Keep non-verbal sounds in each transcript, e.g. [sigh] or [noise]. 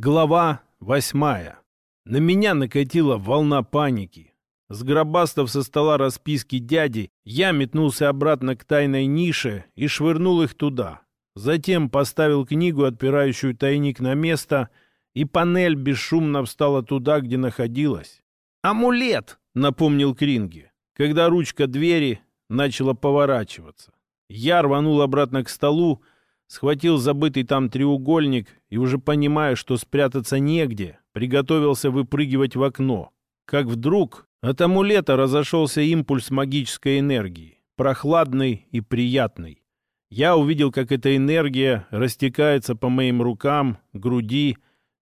Глава восьмая. На меня накатила волна паники. Сгробастав со стола расписки дяди, я метнулся обратно к тайной нише и швырнул их туда. Затем поставил книгу, отпирающую тайник на место, и панель бесшумно встала туда, где находилась. «Амулет!» — напомнил Кринги, когда ручка двери начала поворачиваться. Я рванул обратно к столу, схватил забытый там треугольник и, уже понимая, что спрятаться негде, приготовился выпрыгивать в окно. Как вдруг от амулета разошелся импульс магической энергии, прохладный и приятный. Я увидел, как эта энергия растекается по моим рукам, груди,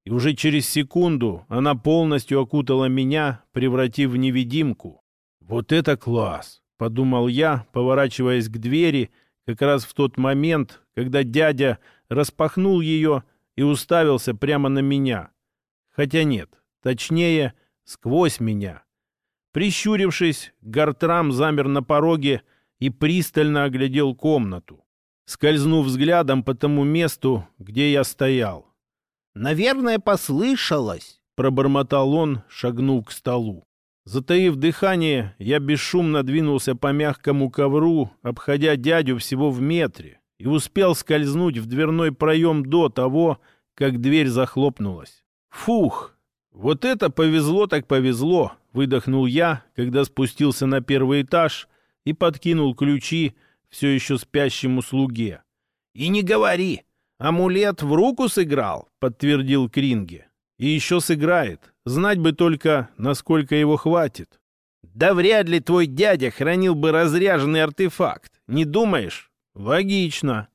и уже через секунду она полностью окутала меня, превратив в невидимку. «Вот это класс!» — подумал я, поворачиваясь к двери — как раз в тот момент, когда дядя распахнул ее и уставился прямо на меня. Хотя нет, точнее, сквозь меня. Прищурившись, Гартрам замер на пороге и пристально оглядел комнату, скользнув взглядом по тому месту, где я стоял. «Наверное, послышалось», — пробормотал он, шагнув к столу. Затаив дыхание, я бесшумно двинулся по мягкому ковру, обходя дядю всего в метре, и успел скользнуть в дверной проем до того, как дверь захлопнулась. «Фух! Вот это повезло так повезло!» — выдохнул я, когда спустился на первый этаж и подкинул ключи все еще спящему слуге. «И не говори! Амулет в руку сыграл!» — подтвердил Кринге. «И еще сыграет. Знать бы только, насколько его хватит. Да вряд ли твой дядя хранил бы разряженный артефакт. Не думаешь? Логично.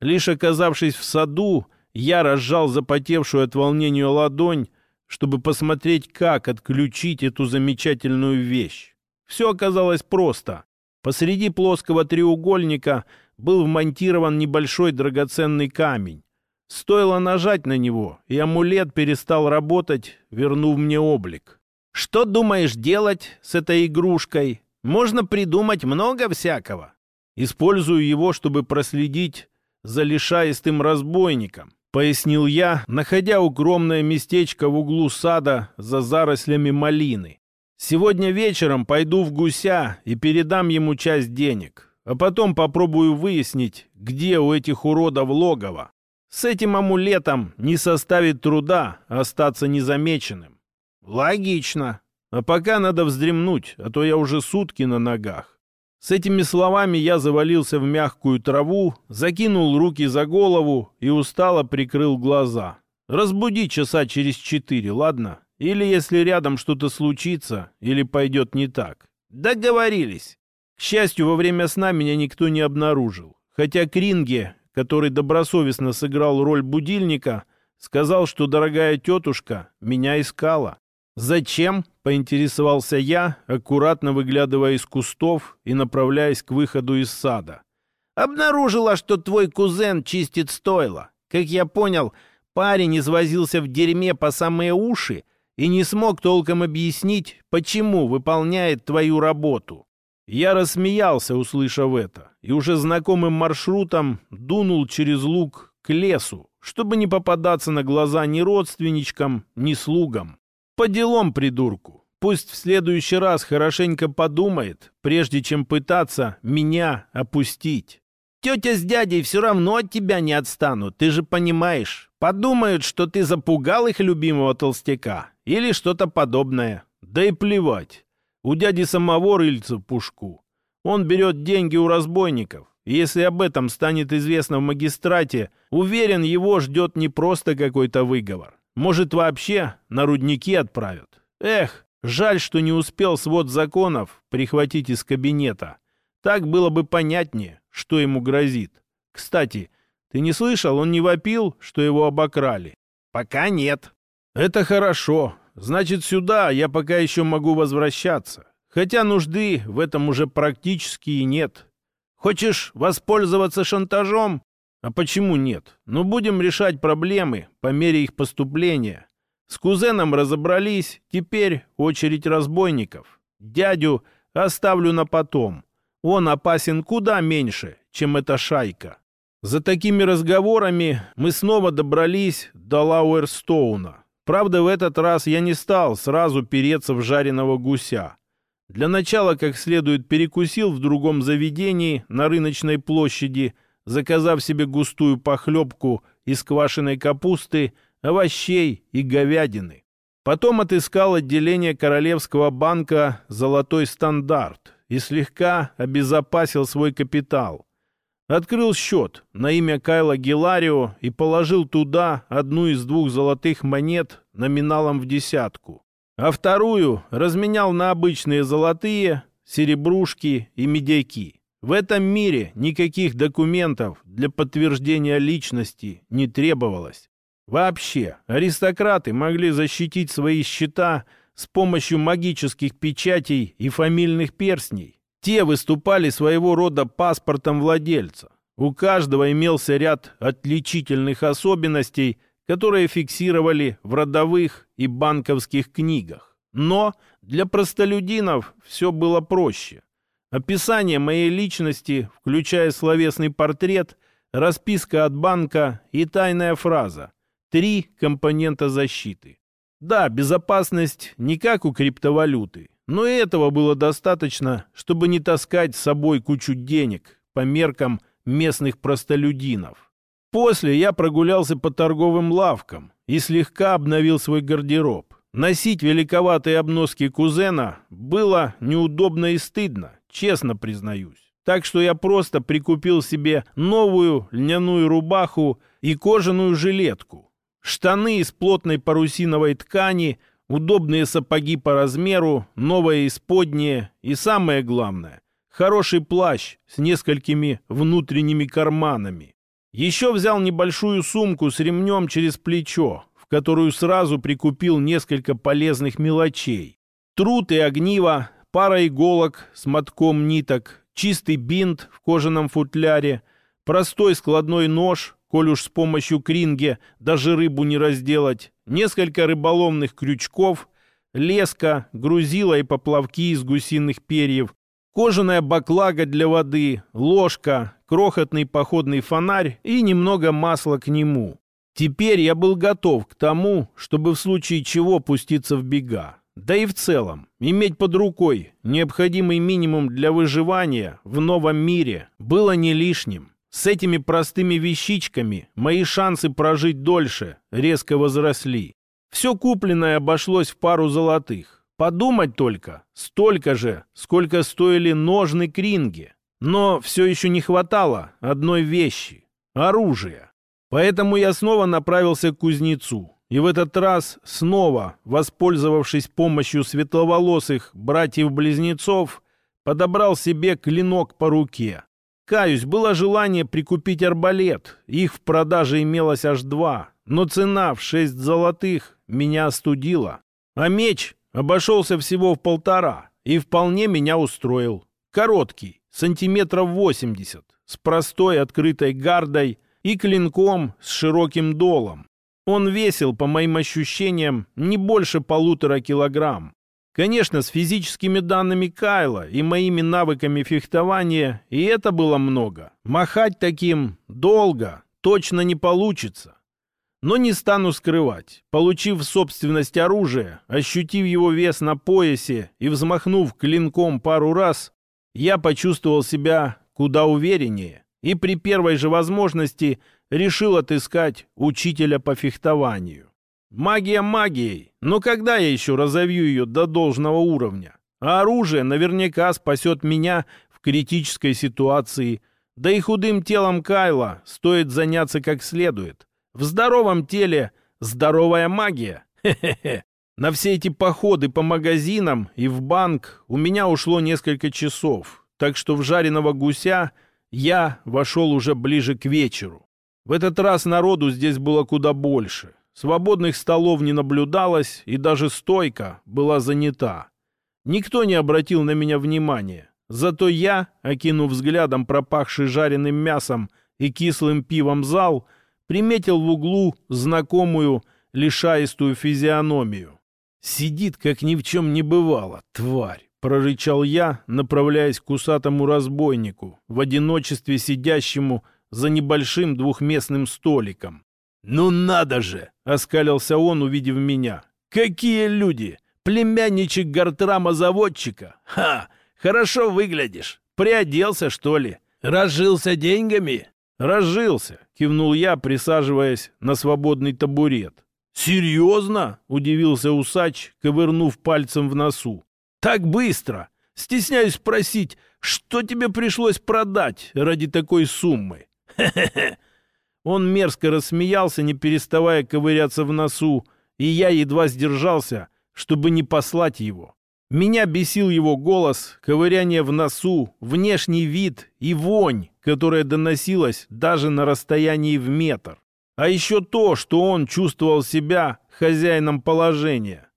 Лишь оказавшись в саду, я разжал запотевшую от волнения ладонь, чтобы посмотреть, как отключить эту замечательную вещь. Все оказалось просто. Посреди плоского треугольника был вмонтирован небольшой драгоценный камень. Стоило нажать на него, и амулет перестал работать, вернув мне облик. «Что думаешь делать с этой игрушкой? Можно придумать много всякого». «Использую его, чтобы проследить за лишаистым разбойником», — пояснил я, находя укромное местечко в углу сада за зарослями малины. «Сегодня вечером пойду в гуся и передам ему часть денег, а потом попробую выяснить, где у этих уродов логово. С этим амулетом не составит труда остаться незамеченным. Логично. А пока надо вздремнуть, а то я уже сутки на ногах. С этими словами я завалился в мягкую траву, закинул руки за голову и устало прикрыл глаза. Разбуди часа через четыре, ладно? Или если рядом что-то случится, или пойдет не так. Договорились. К счастью, во время сна меня никто не обнаружил. Хотя Кринге который добросовестно сыграл роль будильника, сказал, что дорогая тетушка меня искала. «Зачем?» — поинтересовался я, аккуратно выглядывая из кустов и направляясь к выходу из сада. «Обнаружила, что твой кузен чистит стойло. Как я понял, парень извозился в дерьме по самые уши и не смог толком объяснить, почему выполняет твою работу. Я рассмеялся, услышав это, и уже знакомым маршрутом дунул через луг к лесу, чтобы не попадаться на глаза ни родственничкам, ни слугам. По делам придурку. Пусть в следующий раз хорошенько подумает, прежде чем пытаться меня опустить. Тетя с дядей все равно от тебя не отстанут, ты же понимаешь. Подумают, что ты запугал их любимого толстяка или что-то подобное. Да и плевать. У дяди самого рыльца пушку. Он берет деньги у разбойников. Если об этом станет известно в магистрате, уверен, его ждет не просто какой-то выговор. Может, вообще на рудники отправят. Эх, жаль, что не успел свод законов прихватить из кабинета. Так было бы понятнее, что ему грозит. Кстати, ты не слышал, он не вопил, что его обокрали? Пока нет. Это хорошо. Значит, сюда я пока еще могу возвращаться. Хотя нужды в этом уже практически и нет. Хочешь воспользоваться шантажом? А почему нет? Ну, будем решать проблемы по мере их поступления. С кузеном разобрались, теперь очередь разбойников. Дядю оставлю на потом. Он опасен куда меньше, чем эта шайка. За такими разговорами мы снова добрались до Лауэрстоуна. Правда, в этот раз я не стал сразу переться в жареного гуся. Для начала как следует перекусил в другом заведении на рыночной площади, заказав себе густую похлебку из квашеной капусты, овощей и говядины. Потом отыскал отделение Королевского банка «Золотой стандарт» и слегка обезопасил свой капитал. Открыл счет на имя Кайла Геларио и положил туда одну из двух золотых монет номиналом в десятку, а вторую разменял на обычные золотые, серебрушки и медяки. В этом мире никаких документов для подтверждения личности не требовалось. Вообще, аристократы могли защитить свои счета с помощью магических печатей и фамильных перстней. Те выступали своего рода паспортом владельца. У каждого имелся ряд отличительных особенностей, которые фиксировали в родовых и банковских книгах. Но для простолюдинов все было проще. Описание моей личности, включая словесный портрет, расписка от банка и тайная фраза – Три компонента защиты. Да, безопасность не как у криптовалюты, но и этого было достаточно, чтобы не таскать с собой кучу денег по меркам местных простолюдинов. После я прогулялся по торговым лавкам и слегка обновил свой гардероб. Носить великоватые обноски кузена было неудобно и стыдно, честно признаюсь. Так что я просто прикупил себе новую льняную рубаху и кожаную жилетку, Штаны из плотной парусиновой ткани, удобные сапоги по размеру, новое исподнее и, самое главное, хороший плащ с несколькими внутренними карманами. Еще взял небольшую сумку с ремнем через плечо, в которую сразу прикупил несколько полезных мелочей. Труд и огниво, пара иголок с мотком ниток, чистый бинт в кожаном футляре, простой складной нож, коль уж с помощью кринги даже рыбу не разделать, несколько рыболовных крючков, леска, грузила и поплавки из гусиных перьев, кожаная баклага для воды, ложка, крохотный походный фонарь и немного масла к нему. Теперь я был готов к тому, чтобы в случае чего пуститься в бега. Да и в целом, иметь под рукой необходимый минимум для выживания в новом мире было не лишним. С этими простыми вещичками мои шансы прожить дольше резко возросли. Все купленное обошлось в пару золотых. Подумать только, столько же, сколько стоили ножны кринги. Но все еще не хватало одной вещи — оружия. Поэтому я снова направился к кузнецу. И в этот раз снова, воспользовавшись помощью светловолосых братьев-близнецов, подобрал себе клинок по руке. Каюсь, было желание прикупить арбалет. Их в продаже имелось аж два. Но цена в шесть золотых меня остудила. А меч обошелся всего в полтора. И вполне меня устроил. Короткий, сантиметров восемьдесят, с простой открытой гардой и клинком с широким долом. Он весил, по моим ощущениям, не больше полутора килограмм. Конечно, с физическими данными Кайла и моими навыками фехтования и это было много. Махать таким долго точно не получится. Но не стану скрывать. Получив собственность оружие, ощутив его вес на поясе и взмахнув клинком пару раз, я почувствовал себя куда увереннее и при первой же возможности решил отыскать учителя по фехтованию. Магия магией, но когда я еще разовью ее до должного уровня? А оружие наверняка спасет меня в критической ситуации. Да и худым телом Кайла стоит заняться как следует. В здоровом теле здоровая магия. Хе-хе-хе. На все эти походы по магазинам и в банк у меня ушло несколько часов, так что в жареного гуся я вошел уже ближе к вечеру. В этот раз народу здесь было куда больше. Свободных столов не наблюдалось, и даже стойка была занята. Никто не обратил на меня внимания. Зато я, окинув взглядом пропахший жареным мясом и кислым пивом зал, приметил в углу знакомую лишаистую физиономию. «Сидит, как ни в чем не бывало, тварь!» — прорычал я, направляясь к усатому разбойнику, в одиночестве сидящему за небольшим двухместным столиком. «Ну надо же!» — оскалился он, увидев меня. «Какие люди! Племянничек Гартрама-заводчика! Ха! Хорошо выглядишь! Приоделся, что ли? Разжился деньгами?» «Разжился!» — кивнул я, присаживаясь на свободный табурет. «Серьезно?» — удивился усач, ковырнув пальцем в носу. «Так быстро! Стесняюсь спросить, что тебе пришлось продать ради такой суммы?» [laughs] Он мерзко рассмеялся, не переставая ковыряться в носу, и я едва сдержался, чтобы не послать его. Меня бесил его голос, ковыряние в носу, внешний вид и вонь, которая доносилась даже на расстоянии в метр. А еще то, что он чувствовал себя хозяином положения.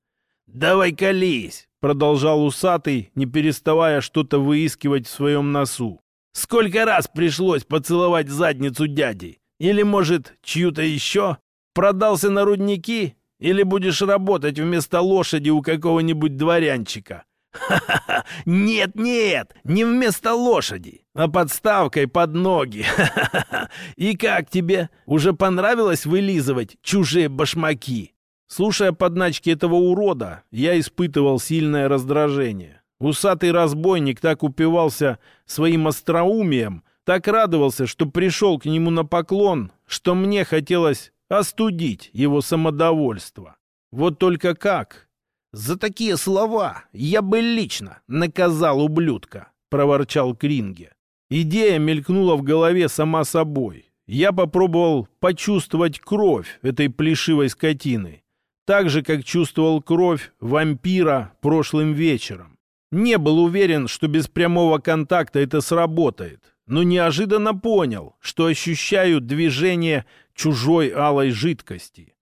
«Давай колись!» — продолжал усатый, не переставая что-то выискивать в своем носу. «Сколько раз пришлось поцеловать задницу дяди? Или, может, чью-то еще? Продался на рудники? Или будешь работать вместо лошади у какого-нибудь дворянчика? Ха-ха-ха! Нет, нет, не вместо лошади, а подставкой под ноги. Ха-ха-ха! И как тебе? Уже понравилось вылизывать чужие башмаки? Слушая подначки этого урода, я испытывал сильное раздражение. Усатый разбойник так упивался своим остроумием, так радовался, что пришел к нему на поклон, что мне хотелось остудить его самодовольство. Вот только как? За такие слова я бы лично наказал ублюдка, проворчал Кринге. Идея мелькнула в голове сама собой. Я попробовал почувствовать кровь этой плешивой скотины, так же, как чувствовал кровь вампира прошлым вечером. Не был уверен, что без прямого контакта это сработает, но неожиданно понял, что ощущаю движение чужой алой жидкости.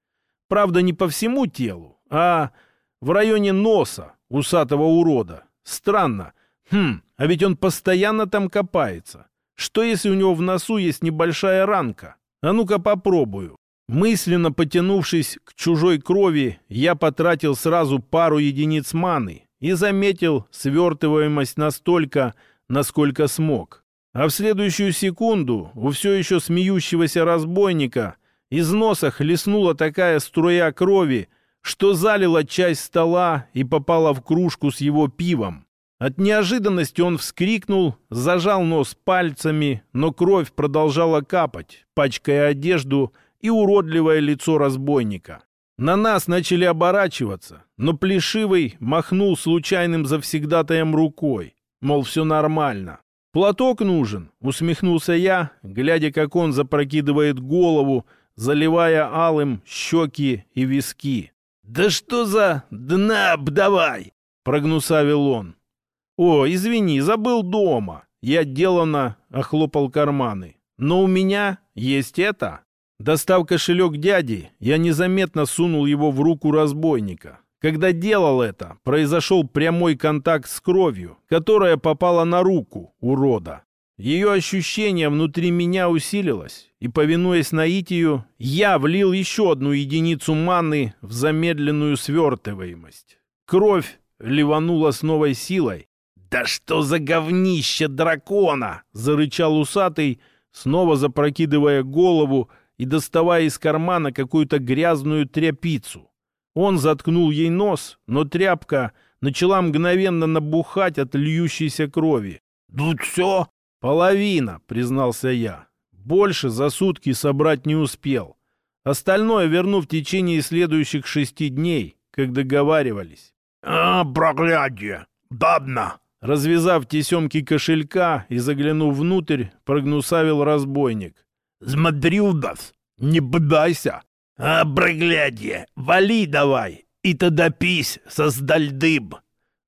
Правда, не по всему телу, а в районе носа усатого урода. Странно. Хм, а ведь он постоянно там копается. Что если у него в носу есть небольшая ранка? А ну-ка попробую. Мысленно потянувшись к чужой крови, я потратил сразу пару единиц маны и заметил свертываемость настолько, насколько смог. А в следующую секунду у все еще смеющегося разбойника из носа хлестнула такая струя крови, что залила часть стола и попала в кружку с его пивом. От неожиданности он вскрикнул, зажал нос пальцами, но кровь продолжала капать, пачкая одежду и уродливое лицо разбойника. На нас начали оборачиваться, но Плешивый махнул случайным завсегдатаем рукой, мол, все нормально. «Платок нужен», — усмехнулся я, глядя, как он запрокидывает голову, заливая алым щеки и виски. «Да что за днаб давай!» — прогнусавил он. «О, извини, забыл дома». Я делано охлопал карманы. «Но у меня есть это». Достав кошелек дяди, я незаметно сунул его в руку разбойника. Когда делал это, произошел прямой контакт с кровью, которая попала на руку урода. Ее ощущение внутри меня усилилось, и, повинуясь наитию, я влил еще одну единицу маны в замедленную свертываемость. Кровь ливанула с новой силой. «Да что за говнище дракона!» — зарычал усатый, снова запрокидывая голову и доставая из кармана какую-то грязную тряпицу. Он заткнул ей нос, но тряпка начала мгновенно набухать от льющейся крови. «Тут все!» «Половина», — признался я. «Больше за сутки собрать не успел. Остальное верну в течение следующих шести дней, как договаривались». «А, проклятие! Дадно!» Развязав тесемки кошелька и заглянув внутрь, прогнусавил разбойник. «Смотрю нас! Не бодайся! А, проклятие! Вали давай! И тогда пись, создальдыб!»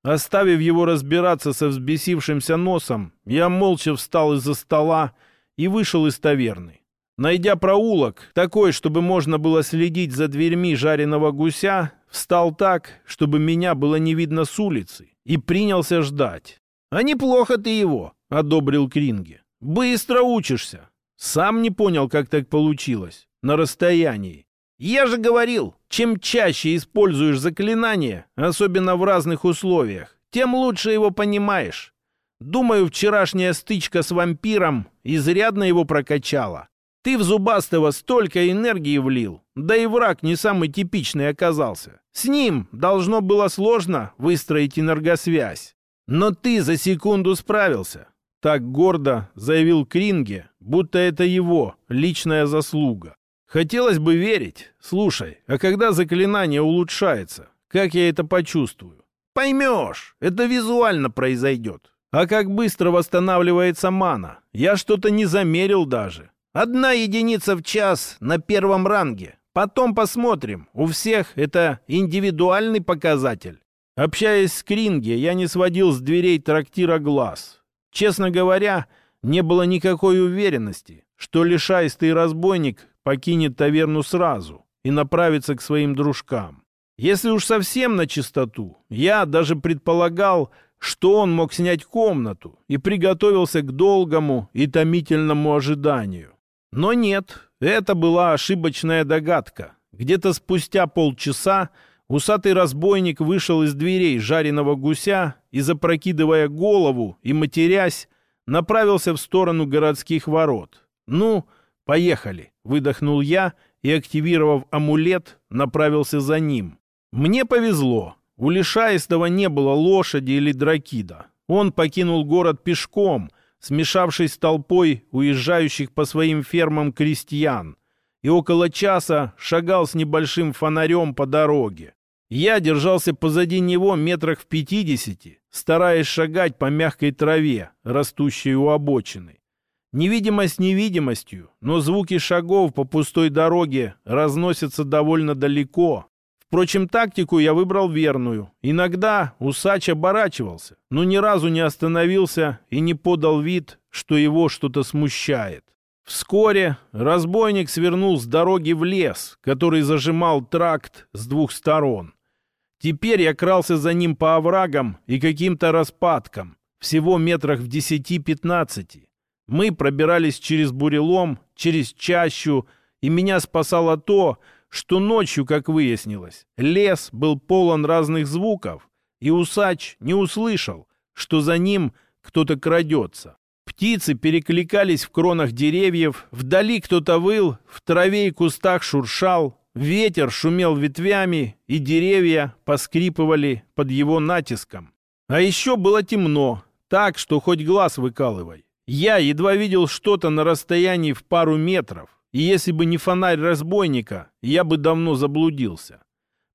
Оставив его разбираться со взбесившимся носом, я молча встал из-за стола и вышел из таверны. Найдя проулок, такой, чтобы можно было следить за дверьми жареного гуся, встал так, чтобы меня было не видно с улицы, и принялся ждать. «А неплохо ты его», — одобрил Кринге. «Быстро учишься». Сам не понял, как так получилось. На расстоянии. Я же говорил, чем чаще используешь заклинание, особенно в разных условиях, тем лучше его понимаешь. Думаю, вчерашняя стычка с вампиром изрядно его прокачала. Ты в Зубастого столько энергии влил, да и враг не самый типичный оказался. С ним должно было сложно выстроить энергосвязь. Но ты за секунду справился. Так гордо заявил Кринге, будто это его личная заслуга. Хотелось бы верить. Слушай, а когда заклинание улучшается, как я это почувствую? Поймешь, это визуально произойдет. А как быстро восстанавливается мана? Я что-то не замерил даже. Одна единица в час на первом ранге. Потом посмотрим. У всех это индивидуальный показатель. Общаясь с Кринге, я не сводил с дверей трактира глаз. Честно говоря, не было никакой уверенности, что лишайстый разбойник покинет таверну сразу и направится к своим дружкам. Если уж совсем на чистоту, я даже предполагал, что он мог снять комнату и приготовился к долгому и томительному ожиданию. Но нет, это была ошибочная догадка. Где-то спустя полчаса усатый разбойник вышел из дверей жареного гуся и, запрокидывая голову и матерясь, направился в сторону городских ворот. «Ну, поехали!» — выдохнул я и, активировав амулет, направился за ним. Мне повезло. У Лишаистого не было лошади или дракида. Он покинул город пешком — смешавшись с толпой уезжающих по своим фермам крестьян, и около часа шагал с небольшим фонарем по дороге. Я держался позади него метрах в пятидесяти, стараясь шагать по мягкой траве, растущей у обочины. Невидимость невидимостью, но звуки шагов по пустой дороге разносятся довольно далеко, Впрочем, тактику я выбрал верную. Иногда усач оборачивался, но ни разу не остановился и не подал вид, что его что-то смущает. Вскоре разбойник свернул с дороги в лес, который зажимал тракт с двух сторон. Теперь я крался за ним по оврагам и каким-то распадкам, всего метрах в десяти-пятнадцати. Мы пробирались через бурелом, через чащу, и меня спасало то, что ночью, как выяснилось, лес был полон разных звуков, и усач не услышал, что за ним кто-то крадется. Птицы перекликались в кронах деревьев, вдали кто-то выл, в траве и кустах шуршал, ветер шумел ветвями, и деревья поскрипывали под его натиском. А еще было темно, так, что хоть глаз выкалывай. Я едва видел что-то на расстоянии в пару метров, и если бы не фонарь разбойника, я бы давно заблудился.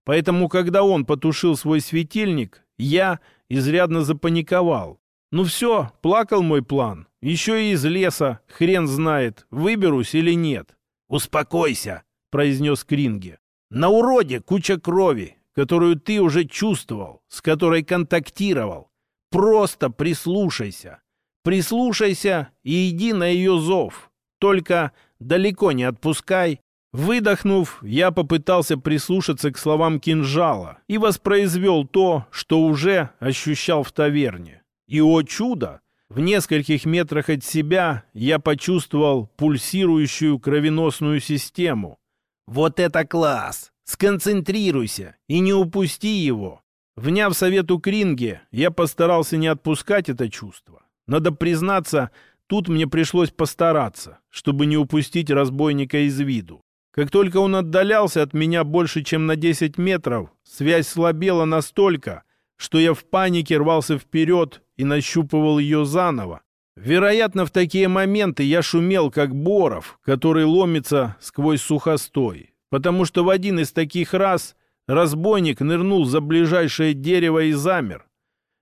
Поэтому, когда он потушил свой светильник, я изрядно запаниковал. Ну все, плакал мой план. Еще и из леса, хрен знает, выберусь или нет. «Успокойся», — произнес Кринге. «На уроде куча крови, которую ты уже чувствовал, с которой контактировал. Просто прислушайся. Прислушайся и иди на ее зов. Только далеко не отпускай. Выдохнув, я попытался прислушаться к словам кинжала и воспроизвел то, что уже ощущал в таверне. И, о чудо, в нескольких метрах от себя я почувствовал пульсирующую кровеносную систему. Вот это класс! Сконцентрируйся и не упусти его. Вняв совету Кринге, я постарался не отпускать это чувство. Надо признаться, Тут мне пришлось постараться, чтобы не упустить разбойника из виду. Как только он отдалялся от меня больше, чем на 10 метров, связь слабела настолько, что я в панике рвался вперед и нащупывал ее заново. Вероятно, в такие моменты я шумел, как боров, который ломится сквозь сухостой, потому что в один из таких раз разбойник нырнул за ближайшее дерево и замер,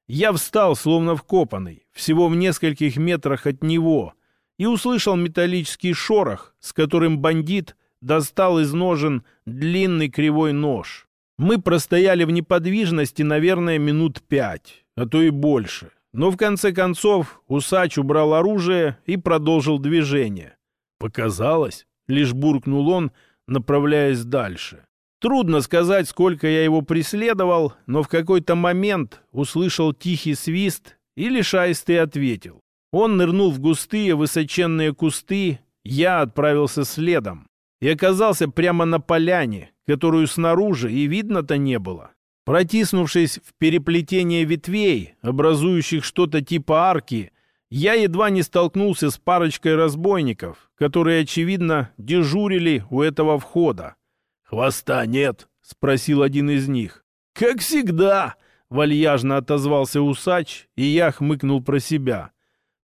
я встал, словно вкопанный, всего в нескольких метрах от него, и услышал металлический шорох, с которым бандит достал из ножен длинный кривой нож. Мы простояли в неподвижности, наверное, минут пять, а то и больше. Но в конце концов усач убрал оружие и продолжил движение. «Показалось», — лишь буркнул он, направляясь дальше. Трудно сказать, сколько я его преследовал, но в какой-то момент услышал тихий свист и лишайстый ответил. Он нырнул в густые высоченные кусты, я отправился следом и оказался прямо на поляне, которую снаружи и видно-то не было. Протиснувшись в переплетение ветвей, образующих что-то типа арки, я едва не столкнулся с парочкой разбойников, которые, очевидно, дежурили у этого входа. «Хвоста нет?» — спросил один из них. «Как всегда!» — вальяжно отозвался усач, и я хмыкнул про себя.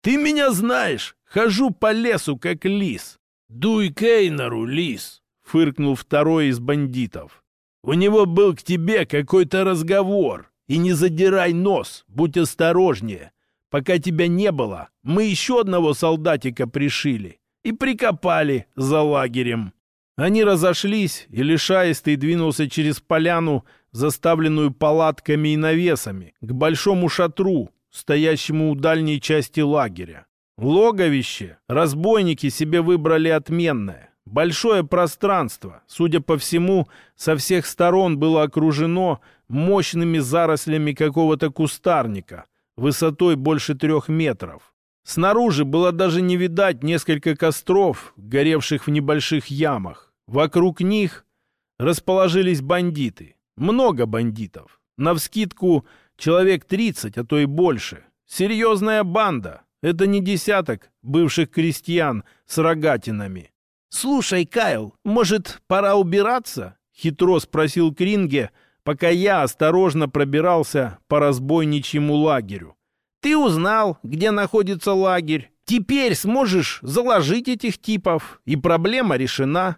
«Ты меня знаешь! Хожу по лесу, как лис!» «Дуй Кейнору, лис!» — фыркнул второй из бандитов. «У него был к тебе какой-то разговор, и не задирай нос, будь осторожнее. Пока тебя не было, мы еще одного солдатика пришили и прикопали за лагерем». Они разошлись, и Лишаистый двинулся через поляну, заставленную палатками и навесами, к большому шатру, стоящему у дальней части лагеря. Логовище разбойники себе выбрали отменное. Большое пространство, судя по всему, со всех сторон было окружено мощными зарослями какого-то кустарника, высотой больше трех метров. Снаружи было даже не видать несколько костров, горевших в небольших ямах. Вокруг них расположились бандиты. Много бандитов. Навскидку человек 30, а то и больше. Серьезная банда. Это не десяток бывших крестьян с рогатинами. «Слушай, Кайл, может, пора убираться?» — хитро спросил Кринге, пока я осторожно пробирался по разбойничьему лагерю. «Ты узнал, где находится лагерь. Теперь сможешь заложить этих типов, и проблема решена».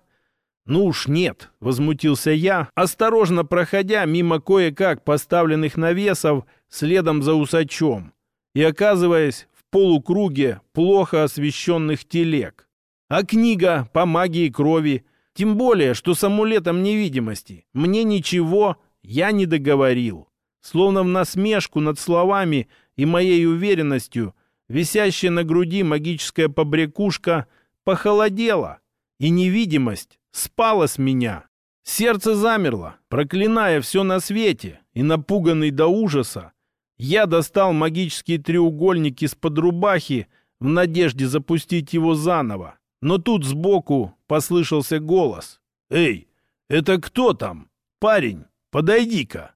«Ну уж нет», — возмутился я, осторожно проходя мимо кое-как поставленных навесов следом за усачом и оказываясь в полукруге плохо освещенных телег. А книга по магии крови, тем более, что с амулетом невидимости, мне ничего я не договорил. Словно в насмешку над словами и моей уверенностью, висящая на груди магическая побрякушка похолодела, и невидимость спало с меня. Сердце замерло, проклиная все на свете, и напуганный до ужаса, я достал магический треугольник из-под рубахи в надежде запустить его заново. Но тут сбоку послышался голос. «Эй, это кто там? Парень, подойди-ка!»